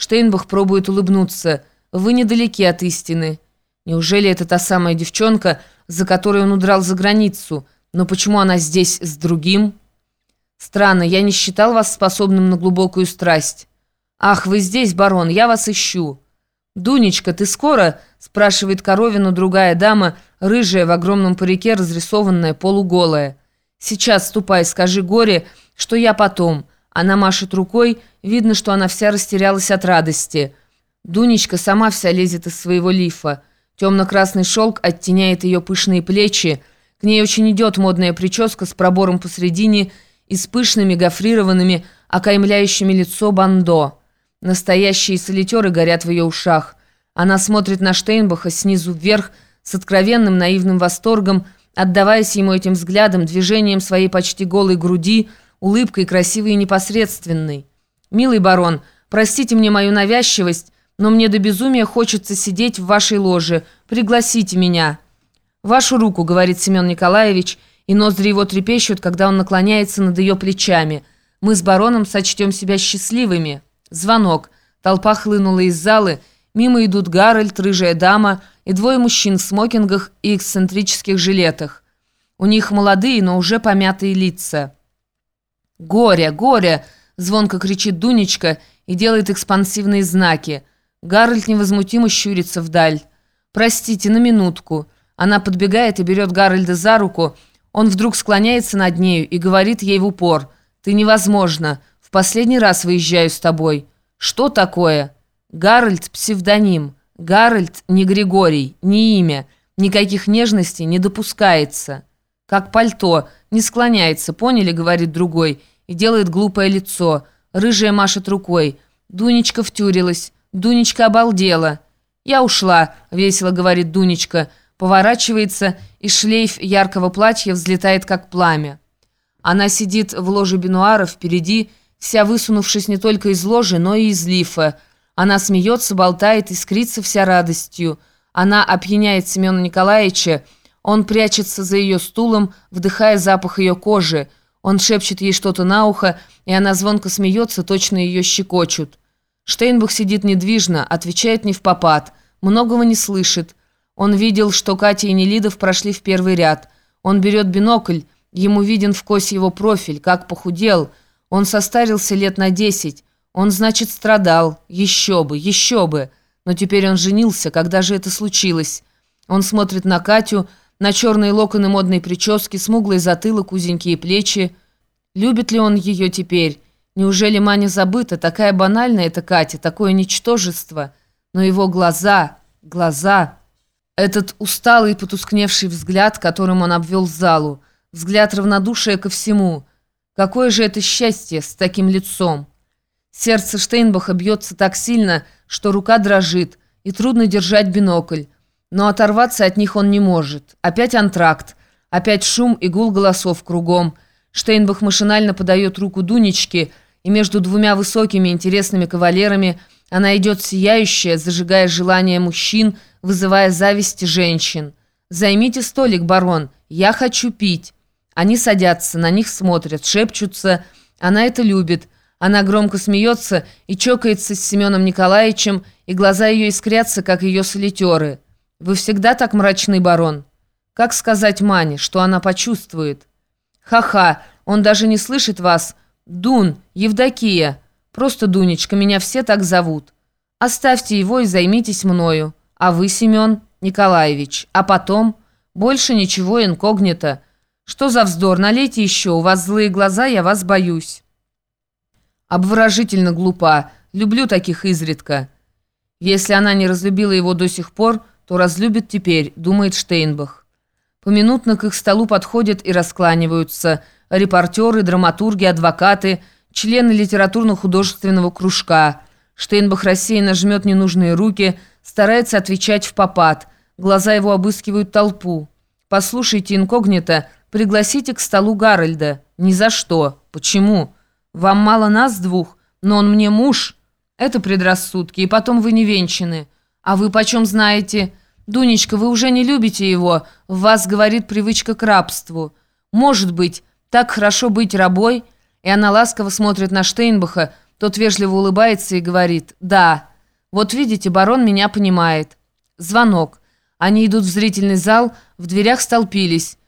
Штейнбах пробует улыбнуться. «Вы недалеки от истины». Неужели это та самая девчонка, за которой он удрал за границу? Но почему она здесь с другим? Странно, я не считал вас способным на глубокую страсть. Ах, вы здесь, барон, я вас ищу. «Дунечка, ты скоро?» – спрашивает Коровину другая дама, рыжая в огромном парике, разрисованная, полуголая. «Сейчас ступай, скажи горе, что я потом». Она машет рукой, видно, что она вся растерялась от радости. Дунечка сама вся лезет из своего лифа. Темно-красный шелк оттеняет ее пышные плечи. К ней очень идет модная прическа с пробором посредине и с пышными гофрированными, окаймляющими лицо бандо. Настоящие солитеры горят в ее ушах. Она смотрит на Штейнбаха снизу вверх с откровенным наивным восторгом, отдаваясь ему этим взглядом, движением своей почти голой груди – улыбкой красивой и непосредственной. «Милый барон, простите мне мою навязчивость, но мне до безумия хочется сидеть в вашей ложе. Пригласите меня». «Вашу руку», — говорит Семен Николаевич, и ноздри его трепещут, когда он наклоняется над ее плечами. «Мы с бароном сочтем себя счастливыми». Звонок. Толпа хлынула из залы. Мимо идут Гарольд, рыжая дама и двое мужчин в смокингах и эксцентрических жилетах. У них молодые, но уже помятые лица. «Гарри, Гарри!» – звонко кричит Дунечка и делает экспансивные знаки. Гарольд невозмутимо щурится вдаль. «Простите, на минутку». Она подбегает и берет Гарольда за руку. Он вдруг склоняется над нею и говорит ей в упор. «Ты невозможна. В последний раз выезжаю с тобой». «Что такое?» «Гарольд – псевдоним. Гарольд – не Григорий, не имя. Никаких нежностей не допускается». «Как пальто. Не склоняется, поняли?» – говорит другой и делает глупое лицо. Рыжая машет рукой. Дунечка втюрилась. Дунечка обалдела. «Я ушла», — весело говорит Дунечка. Поворачивается, и шлейф яркого платья взлетает, как пламя. Она сидит в ложе бинуара впереди, вся высунувшись не только из ложи, но и из лифа. Она смеется, болтает, искрится вся радостью. Она опьяняет Семена Николаевича. Он прячется за ее стулом, вдыхая запах ее кожи. Он шепчет ей что-то на ухо, и она звонко смеется, точно ее щекочут. Штейнбах сидит недвижно, отвечает не в попад, многого не слышит. Он видел, что Катя и Нелидов прошли в первый ряд. Он берет бинокль, ему виден в косе его профиль, как похудел. Он состарился лет на десять. Он, значит, страдал. Еще бы, еще бы. Но теперь он женился. Когда же это случилось? Он смотрит на Катю, на черные локоны модной прически, смуглый затылок, узенькие плечи. Любит ли он ее теперь? Неужели Маня забыта? Такая банальная эта Катя, такое ничтожество. Но его глаза, глаза... Этот усталый потускневший взгляд, которым он обвел залу. Взгляд равнодушия ко всему. Какое же это счастье с таким лицом. Сердце Штейнбаха бьется так сильно, что рука дрожит, и трудно держать бинокль. Но оторваться от них он не может. Опять антракт. Опять шум и гул голосов кругом. Штейнбах машинально подает руку Дунечке, и между двумя высокими интересными кавалерами она идет сияющая, зажигая желание мужчин, вызывая зависть женщин. «Займите столик, барон, я хочу пить». Они садятся, на них смотрят, шепчутся. Она это любит. Она громко смеется и чокается с Семеном Николаевичем, и глаза ее искрятся, как ее солитеры. «Вы всегда так мрачный, барон?» «Как сказать Мане, что она почувствует?» «Ха-ха, он даже не слышит вас. Дун, Евдокия. Просто Дунечка, меня все так зовут. Оставьте его и займитесь мною. А вы, Семен Николаевич. А потом? Больше ничего инкогнито. Что за вздор, налейте еще, у вас злые глаза, я вас боюсь». Обворожительно глупа. Люблю таких изредка. Если она не разлюбила его до сих пор, то разлюбит теперь, думает Штейнбах. Поминутно к их столу подходят и раскланиваются репортеры, драматурги, адвокаты, члены литературно-художественного кружка. Штейнбах рассеянно жмет ненужные руки, старается отвечать в попад. Глаза его обыскивают толпу. «Послушайте, инкогнито, пригласите к столу Гарольда». «Ни за что». «Почему?» «Вам мало нас двух, но он мне муж». «Это предрассудки, и потом вы не венчаны». «А вы почем знаете?» «Дунечка, вы уже не любите его. В вас говорит привычка к рабству. Может быть, так хорошо быть рабой?» И она ласково смотрит на Штейнбаха, Тот вежливо улыбается и говорит «Да, вот видите, барон меня понимает». Звонок. Они идут в зрительный зал, в дверях столпились.